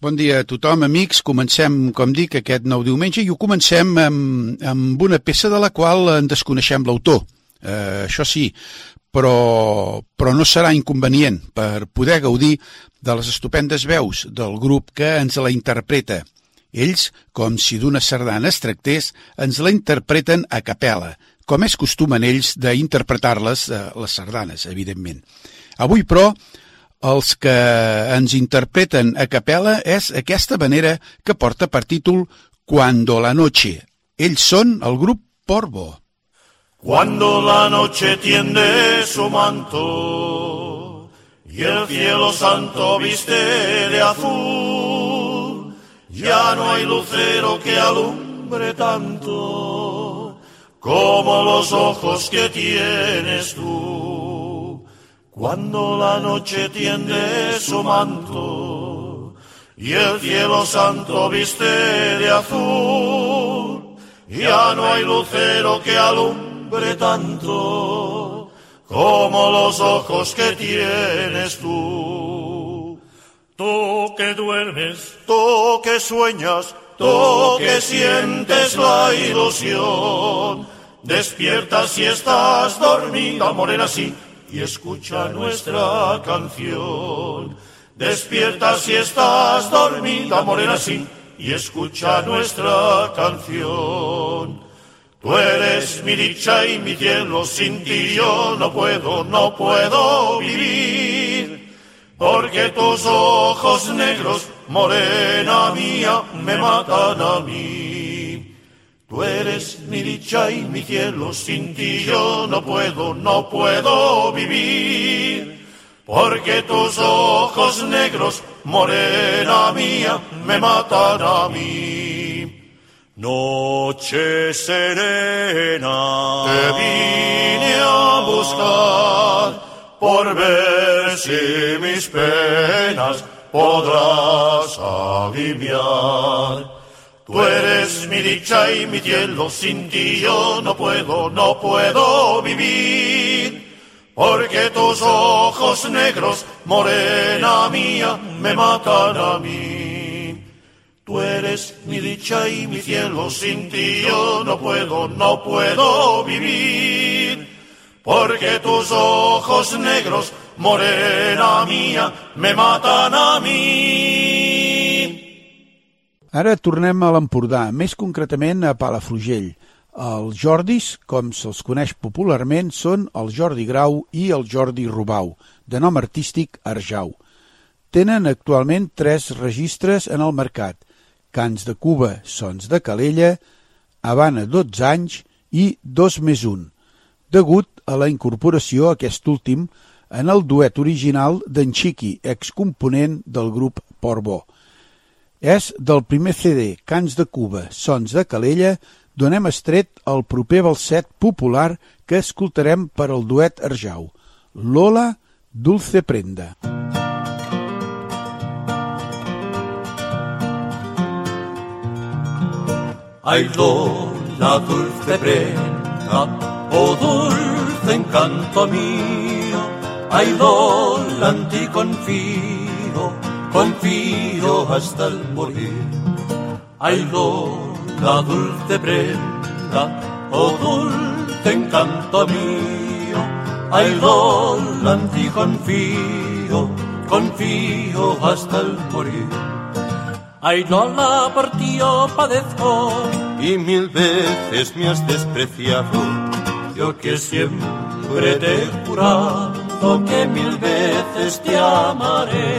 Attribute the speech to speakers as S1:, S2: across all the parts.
S1: Bon dia a tothom, amics. Comencem, com dic, aquest nou diumenge i ho comencem amb, amb una peça de la qual en desconeixem l'autor. Eh, això sí, però, però no serà inconvenient per poder gaudir de les estupendes veus del grup que ens la interpreta. Ells, com si d'una sardana es tractés, ens la interpreten a capella, com és costum en ells d'interpretar-les, eh, les sardanes, evidentment. Avui, però, els que ens interpreten a capella és aquesta manera que porta per títol Cuando la noche. Ells són el grup Porvo.
S2: Cuando la noche tiende su manto y el cielo santo viste de azul, ya no hay lucero que alumbre tanto como los ojos que tienes tú. Cuando la noche tiende su manto y el cielo santo viste de azul, ya no hay lucero que alumbre tanto como los ojos que tienes tú. Tú que duermes, tú que sueñas, tú que sientes la ilusión, despierta si estás dormida, morena sí, y escucha nuestra canción. Despierta si estás dormida, morena sí, y escucha nuestra canción. Tú eres mi dicha y mi cielo, sin ti yo no puedo, no puedo vivir. Porque tus ojos negros, morena mía, me matan a mí. Tú eres mi dicha y mi cielo, sin ti yo no puedo, no puedo vivir. Porque tus ojos negros, morena mía, me matan a mí. Noche serena, te vine a buscar por ver si mis penas podrás aliviar. Tú eres mi dicha y mi cielo, sin ti yo no puedo, no puedo vivir. Porque tus ojos negros, morena mía, me matan a mí. Tú eres mi dicha y mi cielo, sin ti yo no puedo, no puedo vivir. Porque tus ojos negros, morena mía, me matan a mí.
S1: Ara tornem a l'Empordà, més concretament a Palafrugell. Els Jordis, com se'ls coneix popularment, són el Jordi Grau i el Jordi Rubau, de nom artístic Arjau. Tenen actualment tres registres en el mercat, Cants de Cuba, Sons de Calella, Habana 12 anys i Dos més un, degut a la incorporació aquest últim en el duet original d'en Chiqui, excomponent del grup Portbó. És del primer CD Cants de Cuba, Sons de Calella, donem estret el proper balset popular que escoltarem per al duet Arjau, Lola Dulce Prenda.
S2: Ay, Lola, dulce prenda,
S3: oh dulce encanto mío, ay Lola, en confío hasta el morir. Ay Lola, dulce prenda, oh dulce encanto mío, ay Lola, en ti confío, confío hasta el morir. Ay Lola, por ti yo padezco y mil veces me has despreciado. Yo que siempre te he jurado que mil veces te amaré.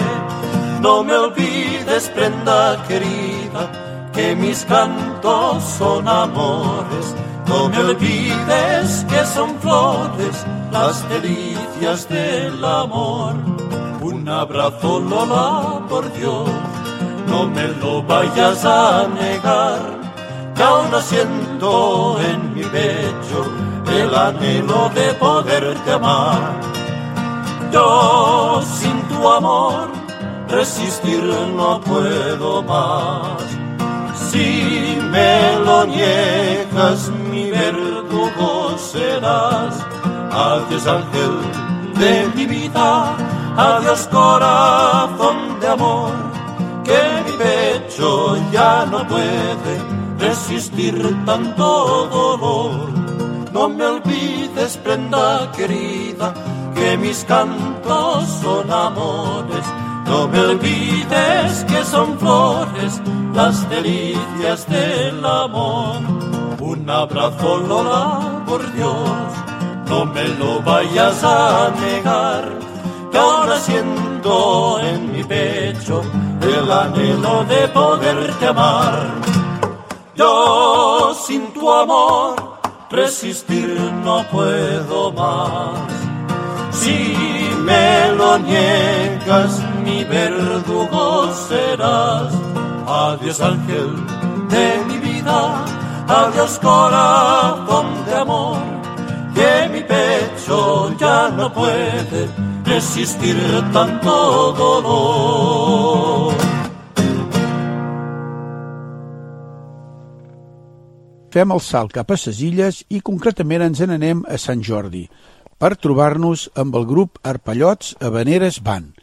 S3: No me olvides, prenda querida, que mis cantos son amores. No me olvides que son flores las delicias del amor. Un abrazo, Lola, por Dios no me lo vayas a negar, que aún siento en mi pecho el anhelo de poderte amar. Yo sin tu amor resistir no puedo más. Si me lo niegas, mi verdugo serás. Adiós ángel de mi vida, adiós corazón de amor que mi pecho ya no puede resistir tanto dolor. No me olvides, prenda querida, que mis cantos son amores. No me olvides que son flores las delicias del amor. Un abrazo, Lola, por Dios, no me lo vayas a negar, que ahora siento en mi pecho el anhelo de poderte amar. Yo sin tu amor resistir no puedo más. Si me lo niegas, mi verdugo serás. Adiós ángel de mi vida, adiós corazón de amor, que mi pecho ya no puede resistir tanto dolor.
S1: Fem el salt cap a ses illes i concretament ens n'anem a Sant Jordi per trobar-nos amb el grup Arpallots Habaneres Band.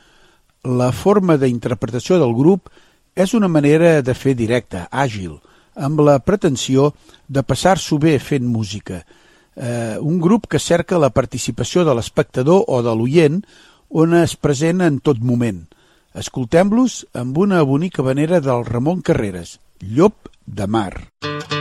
S1: La forma d'interpretació del grup és una manera de fer directa, àgil, amb la pretensió de passar-s'ho bé fent música – eh, un grup que cerca la participació de l'espectador o de l'oient on es present en tot moment. Escoltem-los amb una bonica vanera del Ramon Carreras, Llop de Mar. Música
S3: Yo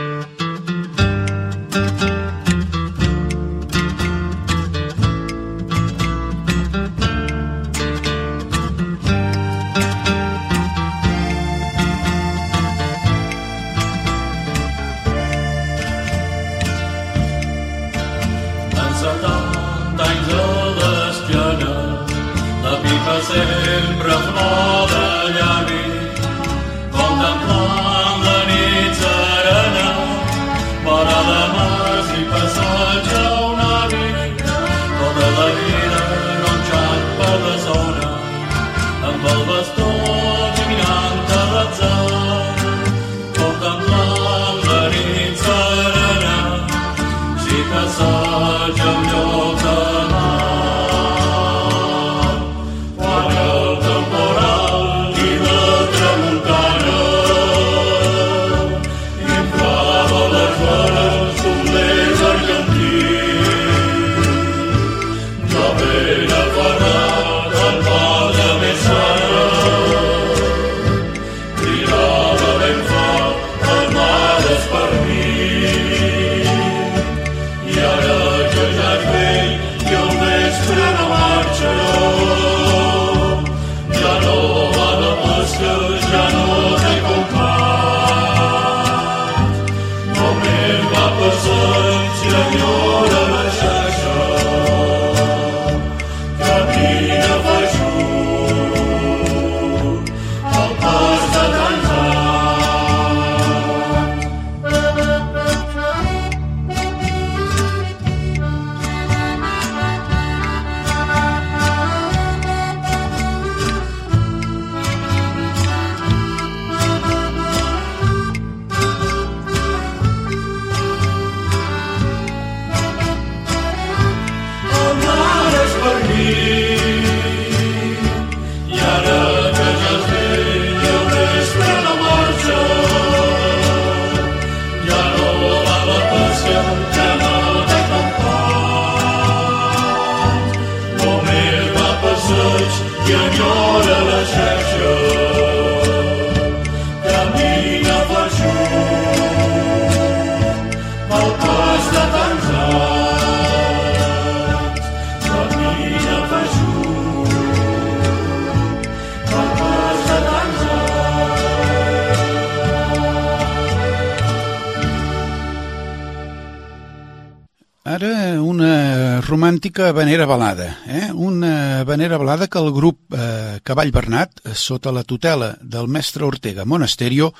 S1: romàntica vanera balada, eh? una vanera balada que el grup eh, Cavall Bernat, eh, sota la tutela del mestre Ortega Monasterio,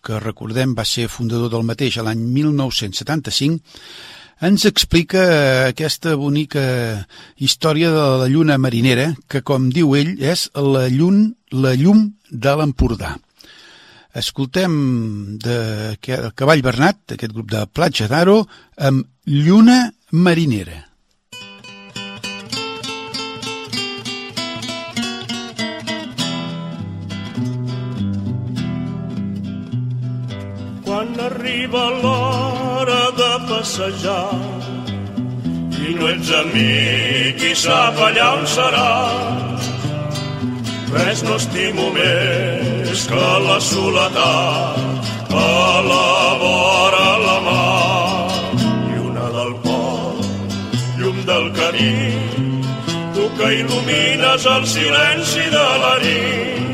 S1: que recordem va ser fundador del mateix l'any 1975, ens explica eh, aquesta bonica història de la lluna marinera, que com diu ell és la, llum, la llum de l'Empordà. Escoltem de Cavall Bernat, aquest grup de Platja d'Aro, amb Lluna Marinera.
S4: Arriba l'hora de passejar i no ets amic i sap allà on seràs, res no estimo més que la soledat a la vora la mar. Lluna del port, llum del Carib, tu que il·lumines el silenci de la nit.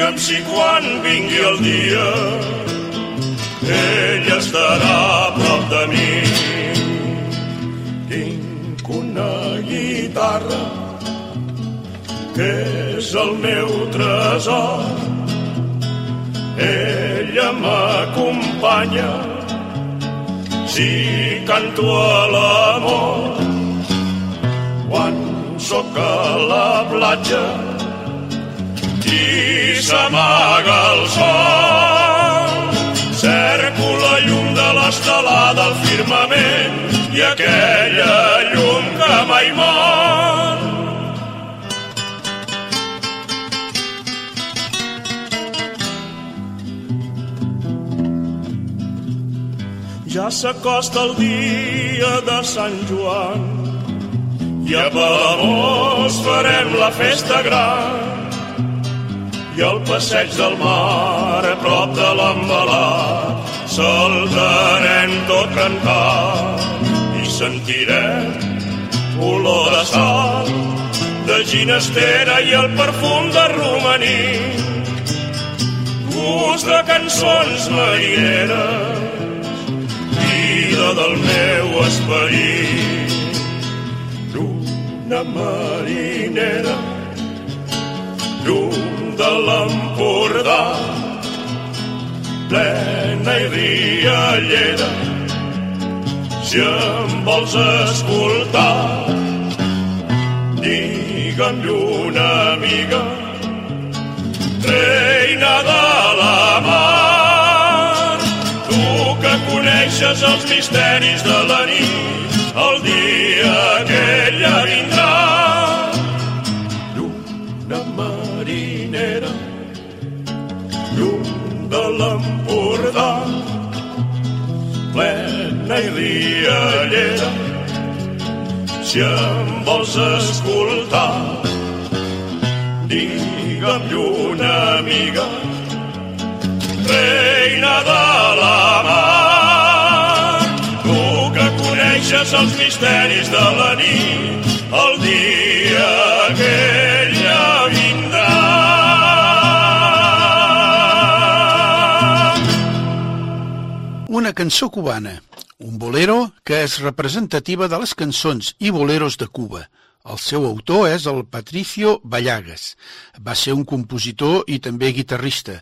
S4: Digue'm si quan vingui el dia ell estarà a prop de mi. Tinc una guitarra que és el meu tresor. Ella m'acompanya si canto a l'amor. Quan sóc a la platja i s'amaga el sol. Cerco la llum de l'estelada al firmament i aquella llum que mai mor. Ja s'acosta el dia de Sant Joan i a Palamós farem la festa gran i al passeig del mar a prop de l'embalat saltarem tot cantant i sentirem olor de sal de ginestera i el perfum de romaní gust de cançons marineres vida del meu esperit. Lluna marinera, llum de l'Empordà, plena i riallera, si em vols escoltar, digue'm lluna amiga, reina de la mar, tu que coneixes els misteris de la nit, el dia que ella vindrà. De l'Empordà, plena i riallera, si em vols escoltar, digue'm lluna amiga, reina de la mar. Tu que coneixes els misteris de la nit, el dia que
S1: Una cançó cubana, un bolero que és representativa de les cançons i boleros de Cuba. El seu autor és el Patricio Vallagas. Va ser un compositor i també guitarrista,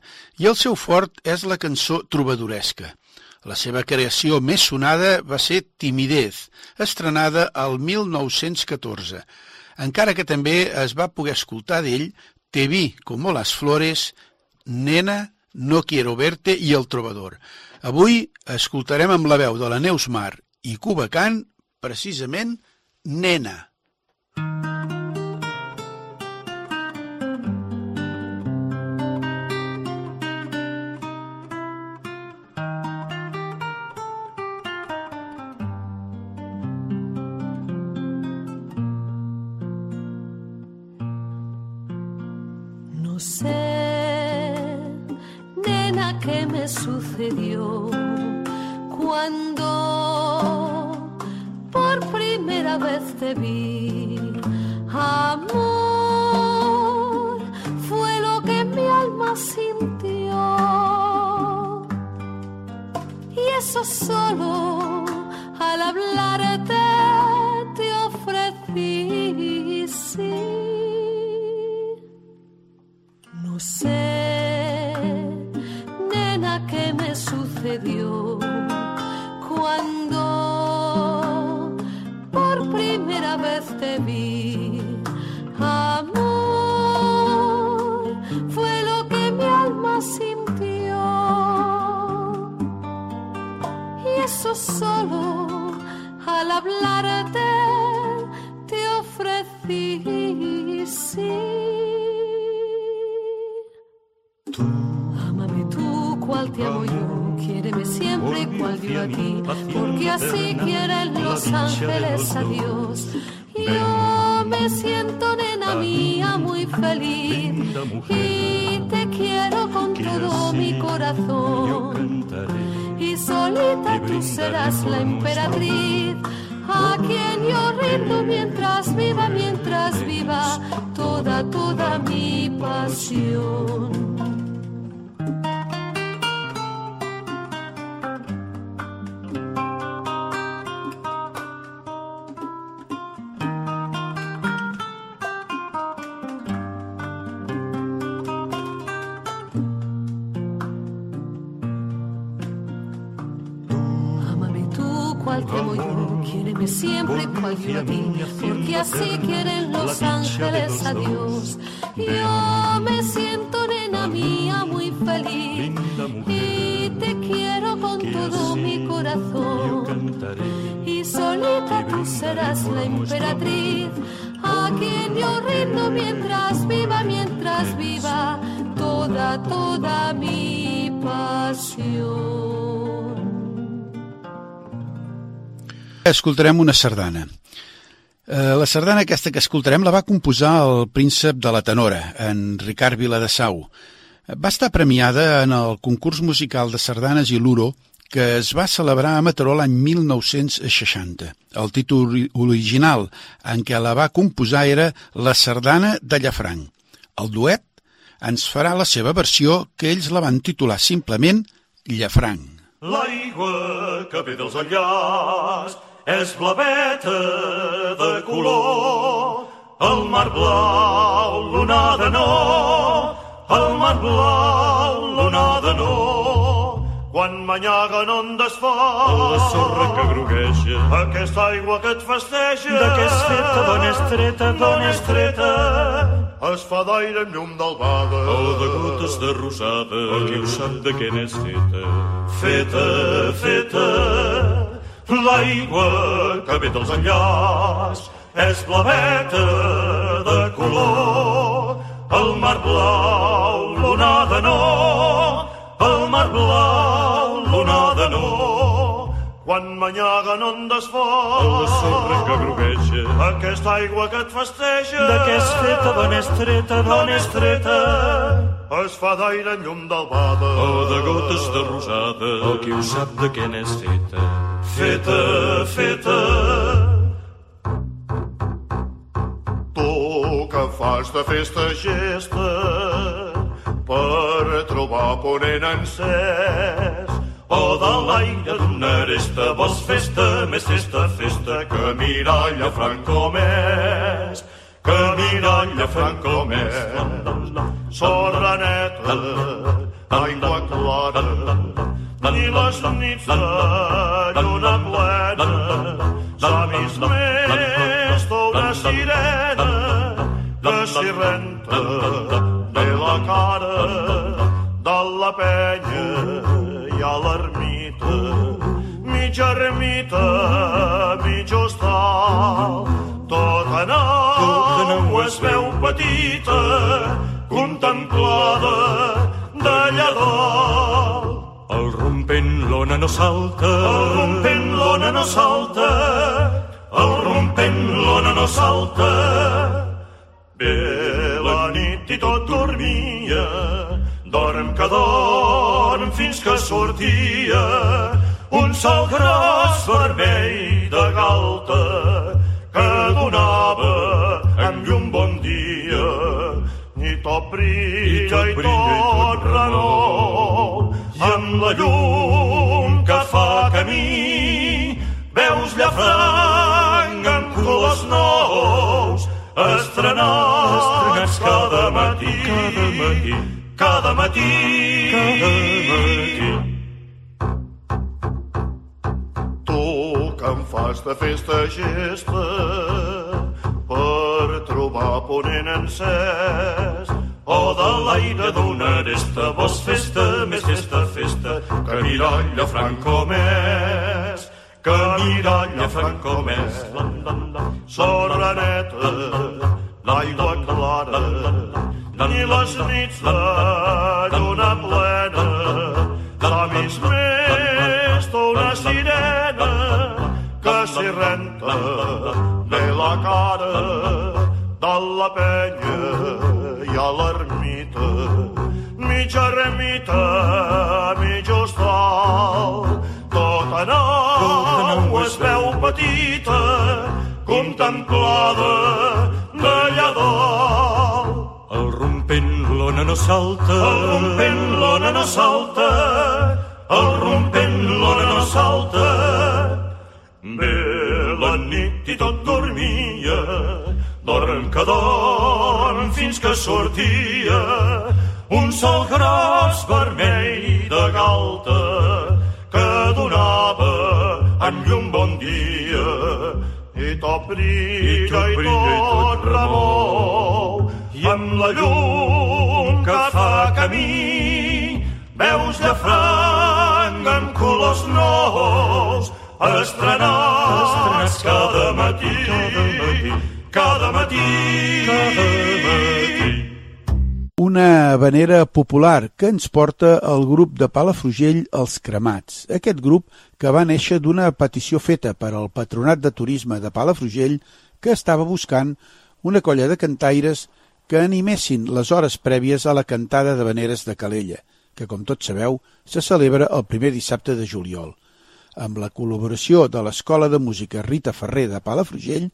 S1: i el seu fort és la cançó trobadoresca. La seva creació més sonada va ser Timidez, estrenada al 1914, encara que també es va poder escoltar d'ell Te vi como las flores, Nena, No quiero verte i El trobador. Avui escoltarem amb la veu de la Neus Mar i Cuba Can, precisament, Nena.
S5: Te vi. Sí. Ámame tú, cual te amo yo, quiéreme siempre cual a ti, porque así quieren los ángeles a Dios. Yo me siento nena mía muy feliz y te quiero con todo mi corazón. Y solita tú serás la emperatriz a quien yo rindo mientras viva, mientras viva toda, toda mi pasión. A porque así quieren los ángeles a Dios. Yo me siento nena mía muy feliz y te quiero con todo mi corazón. Y solita tú serás la emperatriz a quien yo rindo mientras viva, mientras viva toda, toda mi pasión.
S1: Escoltarem una sardana. Eh, La sardana aquesta que escoltarem la va composar el príncep de la tenora, en Ricard Viladesau. Va estar premiada en el concurs musical de sardanes i l'Uro que es va celebrar a Mataró l'any 1960. El títol ori- original en què la va composar era La sardana de Llafranc. El duet ens farà la seva versió que ells la van titular simplement Llafranc.
S2: L'aigua que ve dels enllaç és blaveta de color. El mar blau, l'onada no, el mar blau, l'onada no. Quan manyaguen ondes forts,
S6: La sorra que grogueja,
S2: aquesta aigua que et festeja,
S6: de què és feta, d'on és treta, d'on és treta,
S2: es fa d'aire amb llum d'albada.
S6: o de gotes de rosada, o qui ho sap de què n'és feta.
S2: Feta, feta, l'aigua que ve dels enllaç és blaveta de color. El mar blau, l'onada no, el mar blau, l'onada no. Quan manyaguen ondes
S6: La sorra que
S2: forts,
S6: grogueja,
S2: aquesta aigua que et festeja,
S6: de què és feta, d'on és treta, d'on és treta,
S2: es fa d'aire en llum d'albada.
S6: o de gotes de rosada, o qui ho sap de què n'és feta.
S2: feta, feta. Tu que fas de festa gesta per trobar ponent encès o de l'aire d'una aresta vols festa, més festa, festa que miralla franco més que miralla franco més sorra neta aigua clara i les nits de lluna plena s'ha vist més d'una sirena que s'hi renta bé la cara de la penya i a l'ermita mitja ermita, mig hostal tot en au es veu petita
S6: salta,
S2: el rompent l'ona no salta, el rompent l'ona no salta. Ve la nit i tot dormia, dorm que dorm fins que sortia. Un sol gros vermell de galta que donava en llum bon dia. I tot brilla i tot renou amb la llum llafranc amb colors nous estrenats cada matí. Cada matí. Cada matí. Cada matí. Tu que em fas de festa gesta per trobar ponent encès o de l'aire d'una aresta vols festa, més festa, festa que miralla franco més miralla franco més sorra neta l'aigua clara ni les nits de lluna plena. La més més d'una sirena que s'hi renta de la cara de la penya i a l'ermita. Mitja ermita, mig hostal tota nau es veu petita contemplada d'allà dalt
S6: el rompent l'ona no salta.
S2: El rompent l'ona no salta. El rompent l'ona no salta. Ve la nit i tot dormia dorm que dorm fins que sortia un sol gros vermell de galta. donava bon dia. I tot brilla i tot remou i amb la llum que fa camí veus llafranc amb colors nous estrenats cada matí, cada matí, cada matí, cada matí.
S1: Una habanera popular que ens porta el grup de Palafrugell Els Cremats. Aquest grup que va néixer d'una petició feta per al Patronat de Turisme de Palafrugell que estava buscant una colla de cantaires que animessin les hores prèvies a la cantada de veneres de Calella, que com tots sabeu se celebra el primer dissabte de juliol. Amb la col·laboració de l'Escola de Música Rita Ferrer de Palafrugell,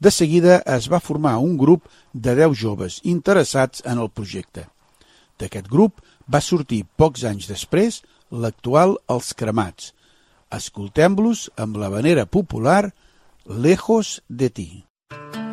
S1: de seguida es va formar un grup de 10 joves interessats en el projecte. D'aquest grup va sortir pocs anys després l'actual Els Cremats. Escoltem-los amb la vanera popular Lejos de ti.
S2: buscando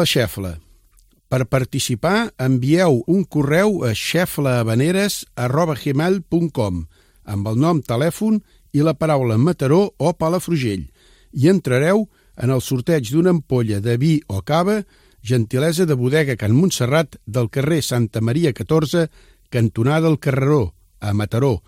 S1: la xefla. Per participar, envieu un correu a xeflahabaneres.gmail.com amb el nom, telèfon i la paraula Mataró o Palafrugell. I entrareu en el sorteig d'una ampolla de vi o cava gentilesa de bodega Can Montserrat del carrer Santa Maria 14, cantonada del Carreró, a Mataró,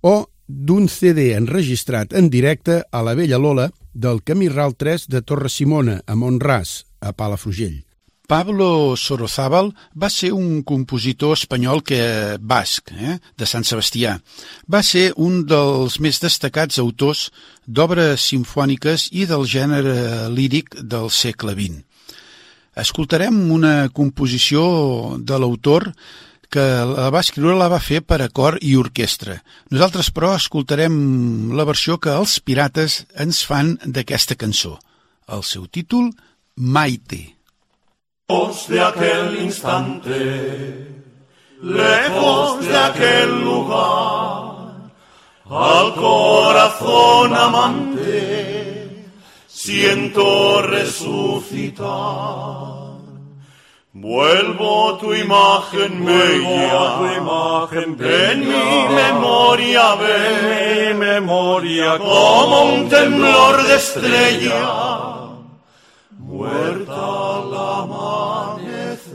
S1: o d'un CD enregistrat en directe a la Vella Lola del Camí Ral 3 de Torre Simona, a Montràs, a Palafrugell. Pablo Sorozábal va ser un compositor espanyol que basc, eh, de Sant Sebastià. Va ser un dels més destacats autors d'obres simfòniques i del gènere líric del segle XX. Escoltarem una composició de l'autor que la va escriure la va fer per a cor i orquestra. Nosaltres, però, escoltarem la versió que els pirates ens fan d'aquesta cançó. El seu títol, Maite.
S3: Lejos de aquel instante, lejos de aquel lugar, al corazón amante, siento resucitar. Vuelvo tu imagen bella,
S7: tu imagen
S3: en mi memoria ve,
S7: mi memoria
S3: como un temblor de estrella, muerta al amanecer.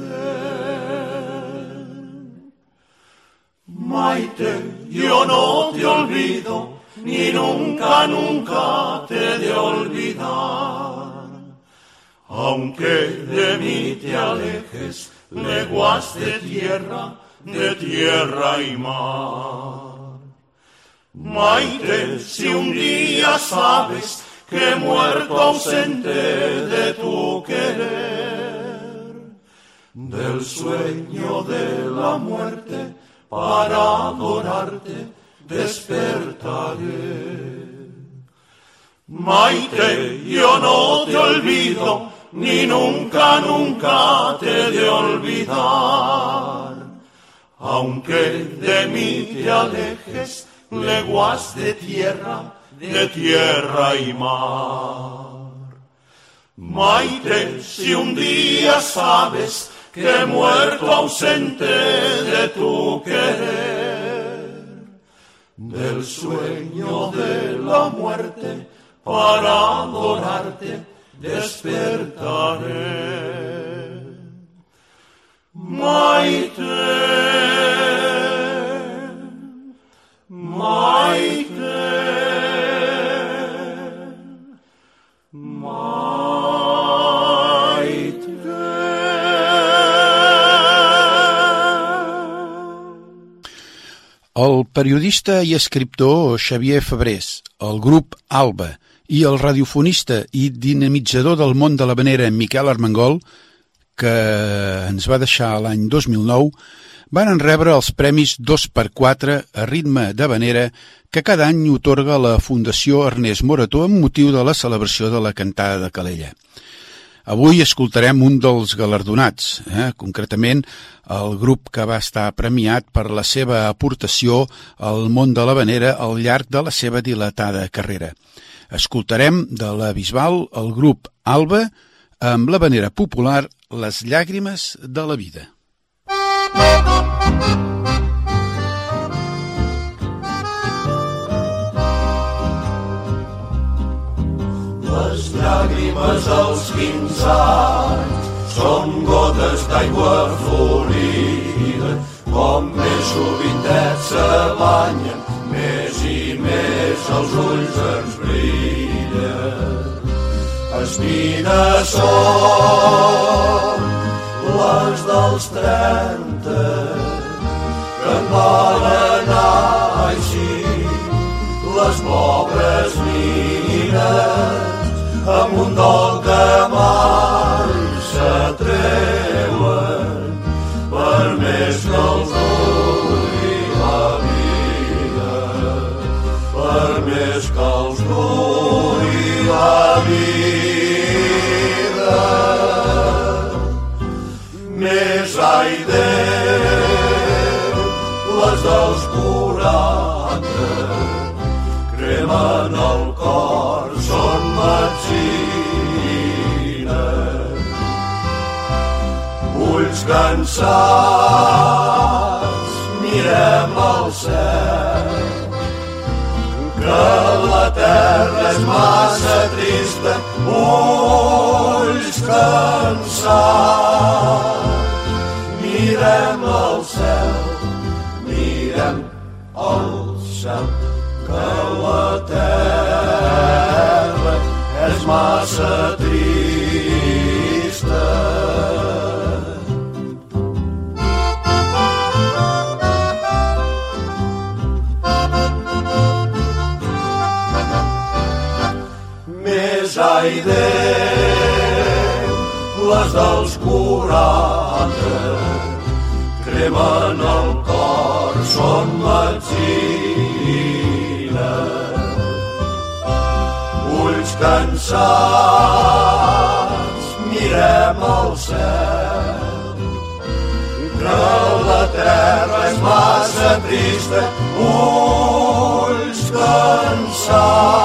S3: Maite, yo no te olvido, ni nunca, nunca te he de olvidar. Aunque de mí te alejes, leguas de tierra, de tierra y mar. Maite, si un día sabes que muerto ausente de tu querer, del sueño de la muerte, para adorarte despertaré. Maite, yo no te olvido, ni nunca, nunca te de olvidar. Aunque de mí te alejes, leguas de tierra, de tierra y mar. Maite, si un día sabes que he muerto ausente de tu querer, del sueño de la muerte, para adorarte despertaré. Maite, Maite,
S1: El periodista i escriptor Xavier Febrés, el grup Alba i el radiofonista i dinamitzador del món de la vanera Miquel Armengol, que ens va deixar l'any 2009, van rebre els premis 2x4 a ritme de vanera que cada any otorga la Fundació Ernest Morató amb motiu de la celebració de la cantada de Calella. Avui escoltarem un dels galardonats, eh? concretament el grup que va estar premiat per la seva aportació al món de la vanera al llarg de la seva dilatada carrera. Escoltarem de la Bisbal el grup Alba amb la vanera popular Les llàgrimes de la vida.
S3: Les llàgrimes als quinze anys són gotes d'aigua florida, com més sovintets se banyen, més i més els ulls ens brillen. Espines són les dels trenta, que en van anar així, les pobres mines amb un dol que mai s'atreuen per més que els duri la vida. Per més que els duri la vida. Més ai Déu les dels quaranta cremen el cor. Ulls cansats, mirem al cel, que la terra és massa trista, ulls cansats. Mirem al cel, mirem al cel, que la terra és massa trista. Més ai Déu, les dels quaranta, cremen el cor, són metzines. Ulls cansats, mirem al cel, que la terra és massa trista, ulls cansats,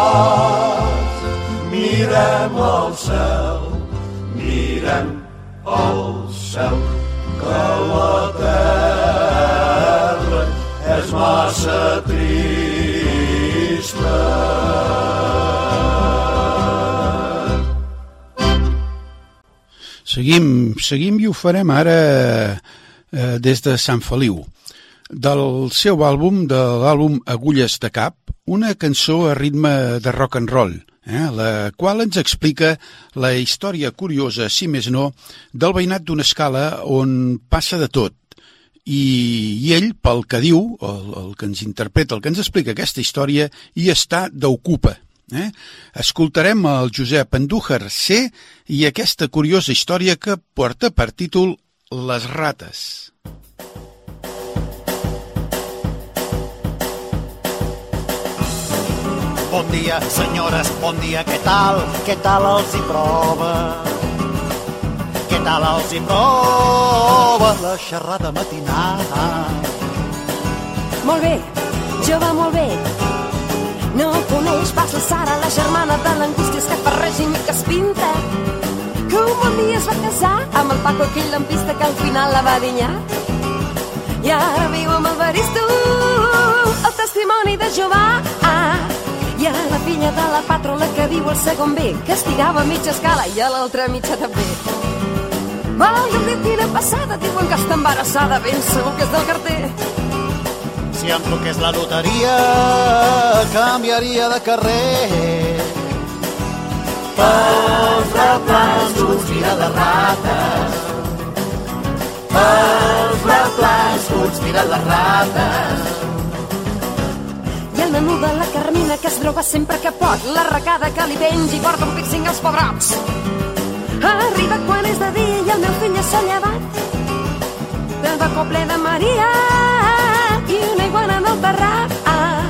S3: mirem al cel, mirem al cel, que la terra és massa trista.
S1: Seguim, seguim i ho farem ara eh, des de Sant Feliu. Del seu àlbum, de l'àlbum Agulles de Cap, una cançó a ritme de rock and roll, eh, la qual ens explica la història curiosa, si més no, del veïnat d'una escala on passa de tot. I, i ell, pel que diu, el, el que ens interpreta, el que ens explica aquesta història, hi està d'ocupa. Eh? Escoltarem el Josep Andújar C i aquesta curiosa història que porta per títol Les rates.
S8: Bon dia, senyores, bon dia, què tal? Què tal els hi prova? Què tal els hi prova la xerrada matinal?
S9: Molt bé, jove, molt bé. No coneix pas la Sara, la germana de l'Angústies que fa règim i que es pinta. Que un bon dia es va casar amb el Paco, aquell lampista que al final la va dinyar. I ara viu amb el baristo, el testimoni de Jovà. Ah, I a la filla de la patrola que viu al segon B, que estirava a mitja escala i a l'altra mitja també. Val, de quina passada, diuen que està embarassada, ben segur que és del carter.
S8: Si em truqués la loteria, canviaria de carrer. Pels replans conspira de rates. Pels replans conspira de rates.
S9: I de la Carmina que es droga sempre que pot, la recada que li pengi porta un pixing als pebrots. Arriba quan és de dia i el meu fill ja s'ha llevat. De bacó ple de Maria i una iguana en el terrat. Ah,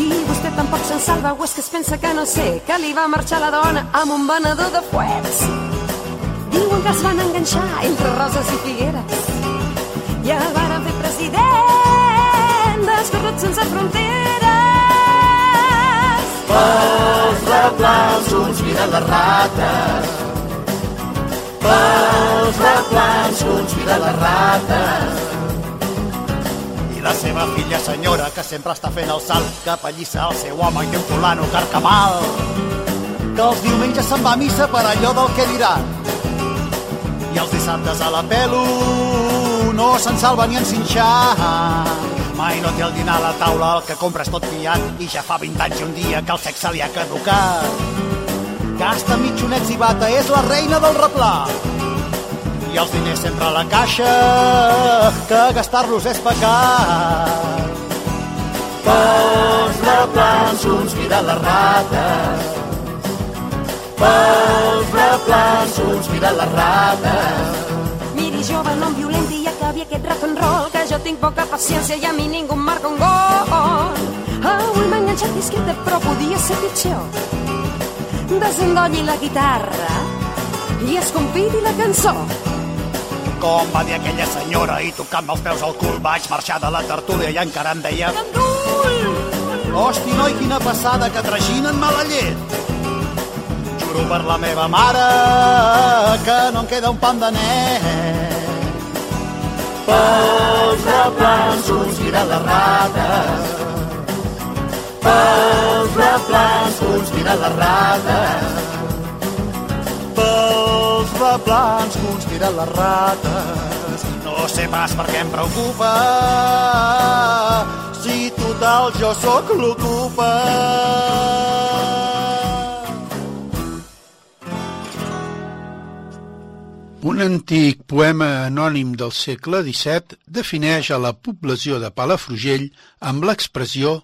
S9: I vostè tampoc se'n salva o és que es pensa que no sé que li va marxar la dona amb un venedor de fuets. Diuen que es van enganxar entre roses i figueres i el varen fer president descorregut sense fronteres.
S8: Pels replans conspira les rates. Pels replans conspira les rates. I la seva filla senyora, que sempre està fent el salt, que pallissa el seu home i un fulano carcamal. Que els diumenges se'n va a missa per allò del que diran. I els dissabtes a la pelo no se'n salva ni en cinxar. Mai no té el dinar a la taula, el que compres tot fiat i ja fa 20 anys i un dia que el sexe li ha caducat. Gasta mitjonets i bata, és la reina del replà. I els diners sempre a la caixa, que gastar-los és pecat. Pels replans conspira les rates. Pels replans conspira les rates.
S9: Miri, jove, no em violenti acabi aquest rock and roll, que jo tinc poca paciència i a mi ningú em marca un gol. Avui m'ha enganxat discreta, però podia ser pitjor. Desendolli la guitarra i escompidi la cançó.
S8: com va dir aquella senyora i tocant-me els peus al cul vaig marxar de la tertúlia i encara em deia
S5: Gandul!
S8: Hosti, noi, quina passada que traginen mala llet. Juro per la meva mare que no em queda un pam de net. Pels replans conspiren les rates pels replans conspiren les rates. Pels replans conspiren les rates. No sé pas per què em preocupa, si total jo sóc l'ocupa.
S1: Un antic poema anònim del segle XVII defineix a la població de Palafrugell amb l'expressió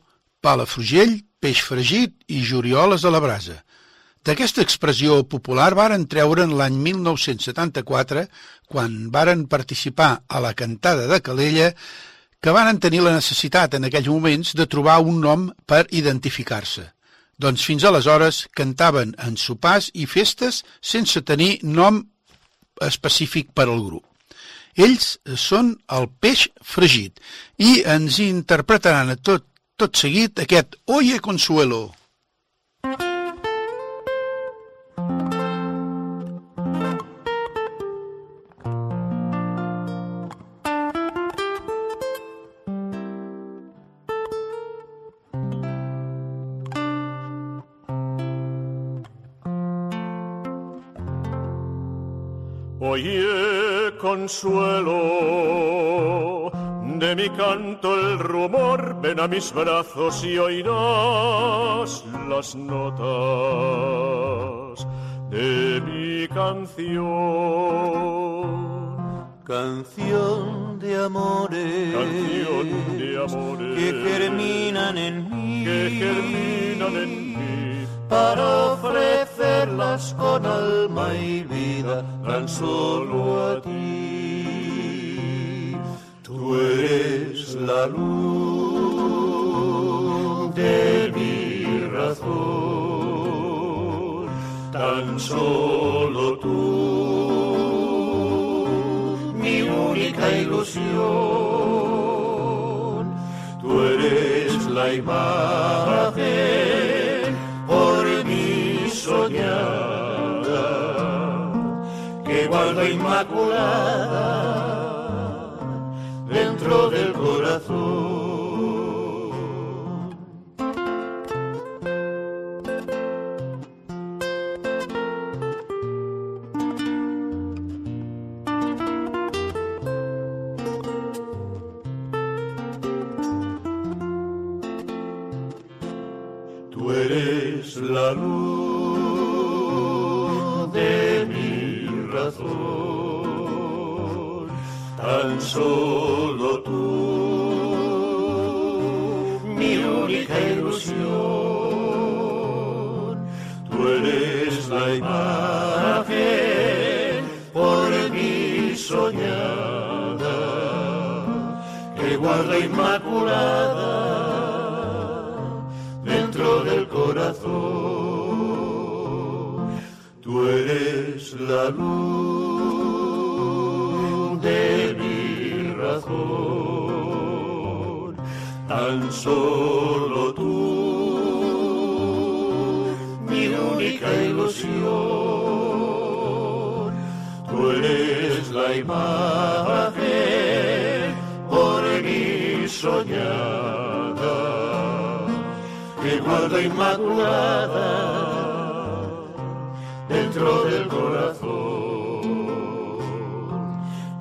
S1: Palafrugell, peix fregit i jorioles a la brasa. D'aquesta expressió popular varen treure'n l'any 1974, quan varen participar a la cantada de Calella, que van tenir la necessitat en aquells moments de trobar un nom per identificar-se. Doncs fins aleshores cantaven en sopars i festes sense tenir nom específic per al grup. Ells són el peix fregit i ens interpretaran a tot, tot seguit aquest Oye Consuelo.
S4: Consuelo, de mi canto el rumor, ven a mis brazos y oirás las notas de mi canción.
S3: Canción de amores,
S4: Canción de amores
S3: que germinan en mí,
S4: que germinan en mí
S3: para ofrecerlas con alma y vida tan solo a ti. Tú eres la luz de mi razón, tan solo tú, mi única ilusión. Tú eres la imagen que guardo inmaculada dentro del corazón. Solo tú, mi única ilusión. Tú eres la imagen por mí soñada, que guarda inmaculada dentro del corazón. Tú eres la luz tan solo tú, mi única ilusión. Tú eres la imagen por mí soñada que guarda inmaculada dentro del corazón,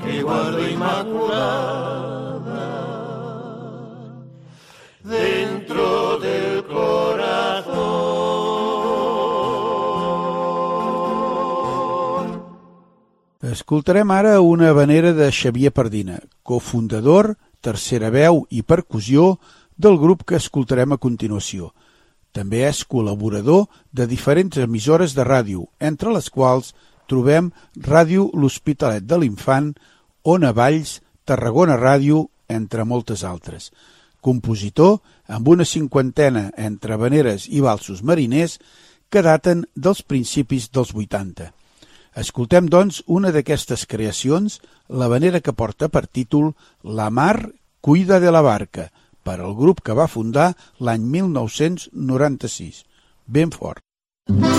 S3: que guarda
S1: Escoltarem ara una vanera de Xavier Pardina, cofundador, tercera veu i percussió del grup que escoltarem a continuació. També és col·laborador de diferents emissores de ràdio, entre les quals trobem Ràdio L'Hospitalet de l'Infant, Ona Valls, Tarragona Ràdio, entre moltes altres. Compositor amb una cinquantena entre veneres i valsos mariners que daten dels principis dels 80. Escoltem, doncs, una d'aquestes creacions, la vanera que porta per títol La mar cuida de la barca, per al grup que va fundar l'any 1996. Ben fort.
S6: Som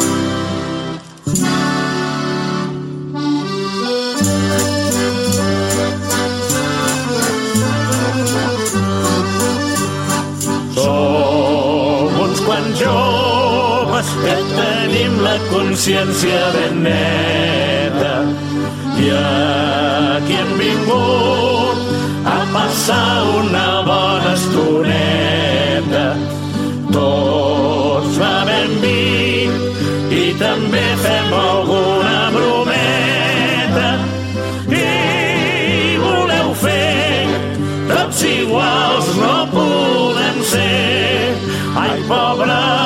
S6: consciència ben neta i aquí hem vingut a passar una bona estoneta. Tots bevem vi i també fem alguna brometa. I voleu fer tots iguals no podem ser. Ai, pobre de la garrafa,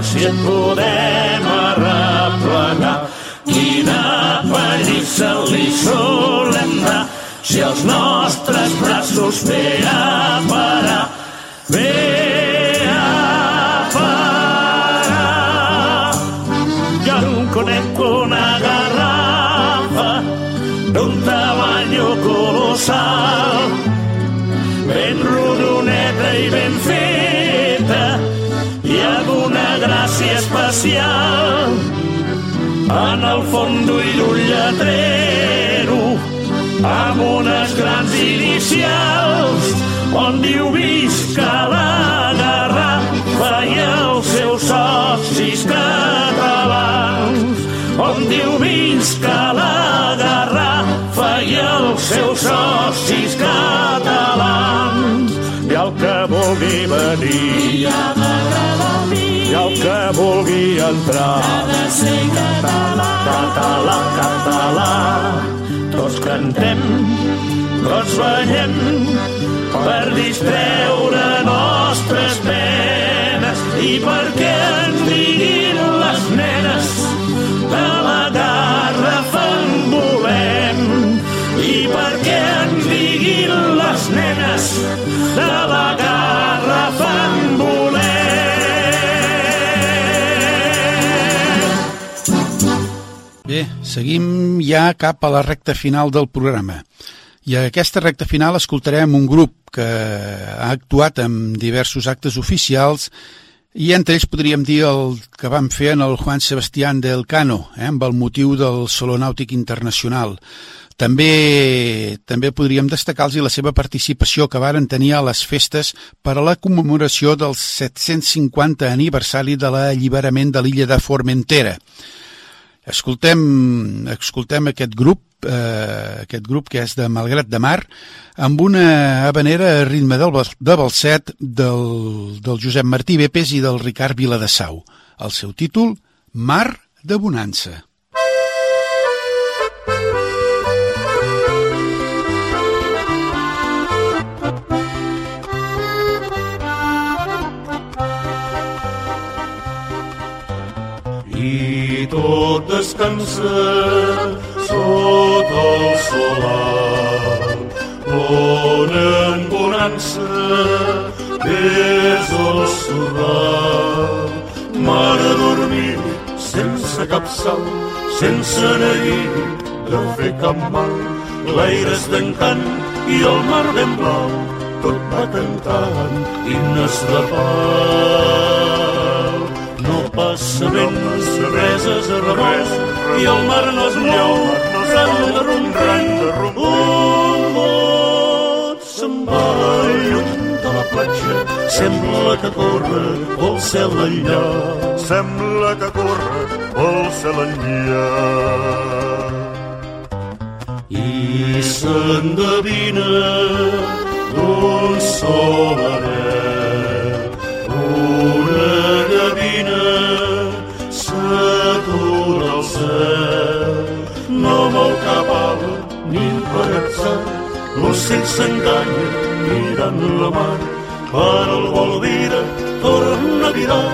S6: si et podem arreplegar. Quina pallissa li solem dar si els nostres braços ve a parar, ve especial. En el fons d'ull d'un lletrero amb unes grans inicials on diu visca la garrafa i els seus socis catalans on diu visca la garrafa i els seus socis catalans i el que vulgui venir el que vulgui entrar. Català, català, català tots cantem, tots ballem per distreure nostres penes. I perquè ens diguin les nenes de la garrafa en volem? I perquè ens diguin les nenes de la garrafa
S1: seguim ja cap a la recta final del programa. I a aquesta recta final escoltarem un grup que ha actuat en diversos actes oficials i entre ells podríem dir el que van fer en el Juan Sebastián del Cano, eh, amb el motiu del Saló Nàutic Internacional. També també podríem destacar-los la seva participació que varen tenir a les festes per a la commemoració del 750 aniversari de l'alliberament de l'illa de Formentera. Escoltem, escoltem aquest grup, eh, aquest grup que és de Malgrat de Mar, amb una habanera a ritme del, de balset del, del Josep Martí Bepes i del Ricard Viladasau. El seu títol, Mar de Bonança.
S3: Tot descansa sota el solar. On en bonança és el sorral mar a dormir sense cap sal sense neguir de fer cap mal. L'aire és d'encant i el mar ben blau tot va cantant himnes de pau no passa vent, res es remou, i el mar no es mou, ran de rum, ran de rum. Un bot se'n va lluny de la platja, sembla que corre pel cel enllà. Sembla que corre pel cel enllà. I s'endevina d'un sol anel, un paratzar, l'ocell s'enganya mirant la mar. Per el vol vira, torna a virar,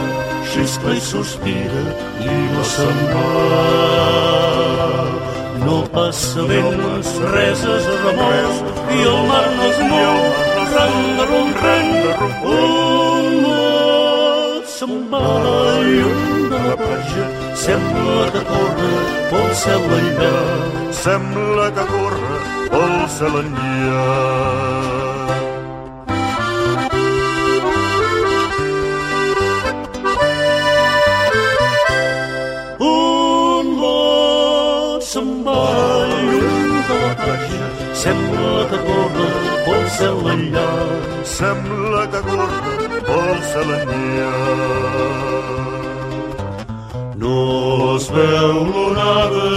S3: xiscla i sospira i no se'n va. No passa vent, res es remou, i el mar no es mou, ran de rum, ran de rum, un mot se'n va lluny de la platja, sembla que corre pel cel enllà.
S4: Sembla que corre pel cel enllà.
S3: Un lot se'n va lluny de la platja, sembla que corre pel cel enllà.
S4: Sembla que corre pel cel enllà.
S3: No es veu l'onada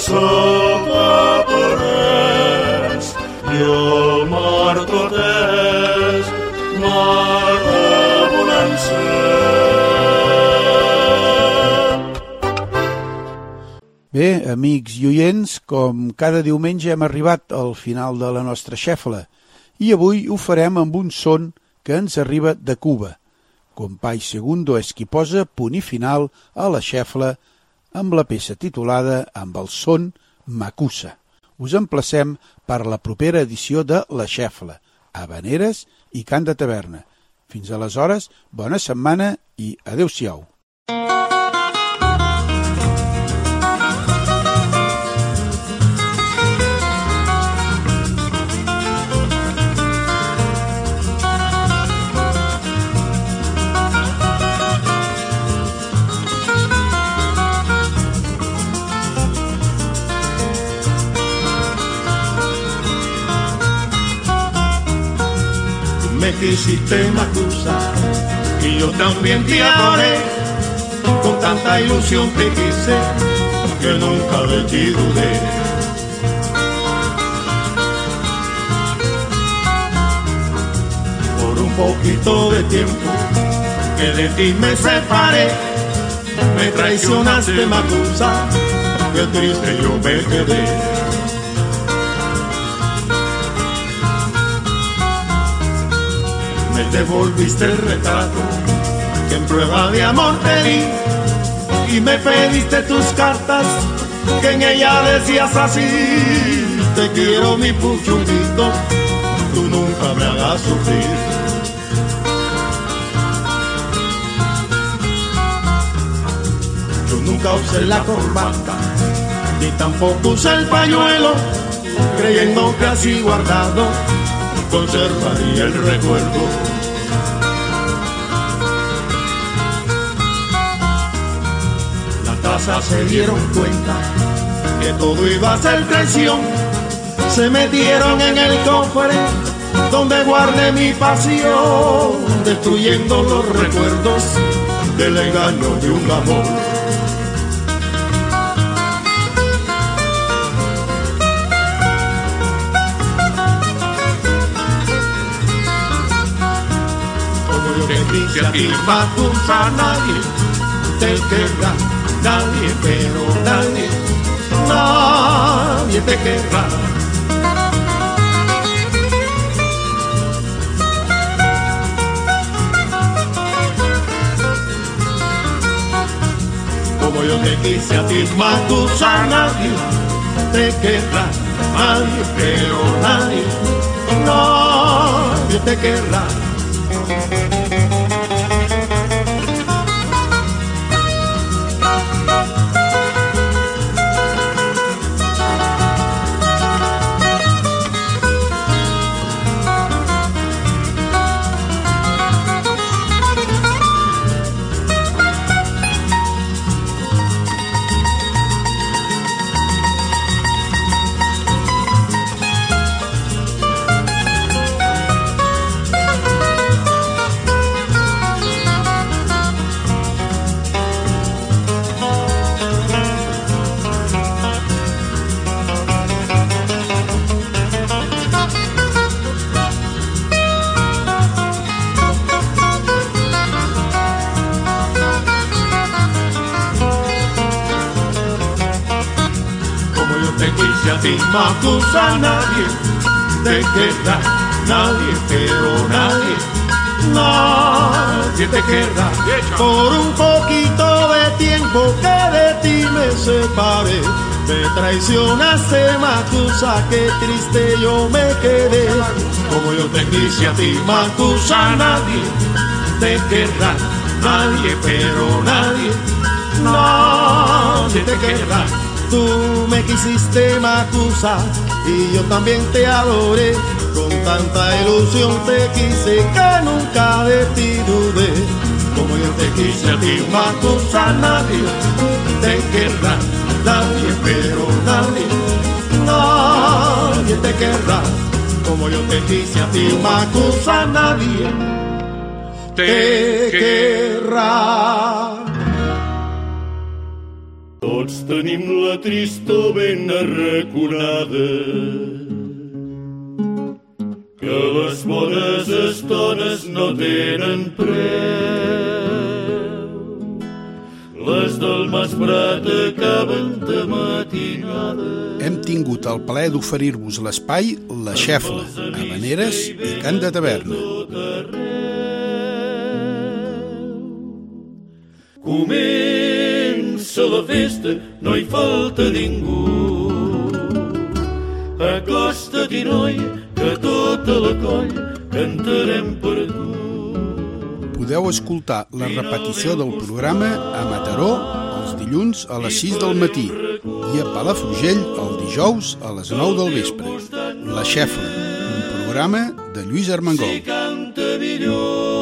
S3: sota parets i el mar tot és mar de bonança.
S1: Bé, amics i oients, com cada diumenge hem arribat al final de la nostra xefla i avui ho farem amb un son que ens arriba de Cuba. Company Segundo és qui posa punt i final a la xefla amb la peça titulada amb el son Macusa. Us emplacem per la propera edició de La Xefla, Habaneres i Cant de Taverna. Fins aleshores, bona setmana i adeu-siau.
S10: Me quisiste Macusa y yo también te adoré. Con tanta ilusión te quise que nunca de ti dudé. Por un poquito de tiempo que de ti me separé, me traicionaste Macusa, que triste yo me quedé. Me devolviste el retrato que en prueba de amor te di. Y me pediste tus cartas que en ella decías así te quiero mi puchunguito tú nunca me hagas sufrir yo nunca usé la corbata ni tampoco usé el pañuelo creyendo que así guardado conservaría el recuerdo. Las tazas se dieron cuenta que todo iba a ser traición. Se metieron en el cofre donde guardé mi pasión, destruyendo los recuerdos del engaño de un amor. Dice a ti Macusa nadie te querrá, nadie, pero nadie, nadie te querrá. Como yo te quise a ti Macusa nadie te querrá, nadie, pero nadie, nadie te querrá. Macusa nadie te querrá, nadie, pero nadie, nadie te querrá. Por un poquito de tiempo que de ti me separé, me traicionaste Macusa, qué triste yo me quedé. Como yo te quise a ti, Macusa nadie te querrá, nadie, pero nadie, nadie te querrá. Tú me quisiste Macusa y yo también te adoré. Con tanta ilusión te quise que nunca de ti dudé. Como yo te quise a ti, Macusa, nadie te querrá. Nadie, pero nadie, nadie te querrá. Como yo te quise a ti, Macusa, nadie te querrà.
S3: Tots tenim la tristor ben arraconada que les bones estones no tenen preu. Les del Prat acaben de matinada.
S1: Hem tingut el plaer d'oferir-vos l'espai La Xefla, Habaneres i Cant de Taverna.
S6: Comença la festa, no hi falta ningú. Acosta-t'hi, noi, que tota la colla cantarem per tu.
S1: Podeu escoltar la repetició del programa a Mataró els dilluns a les 6 del matí i a Palafrugell el dijous a les 9 del vespre. La Xefla, un programa de Lluís Armengol.
S6: Si canta millor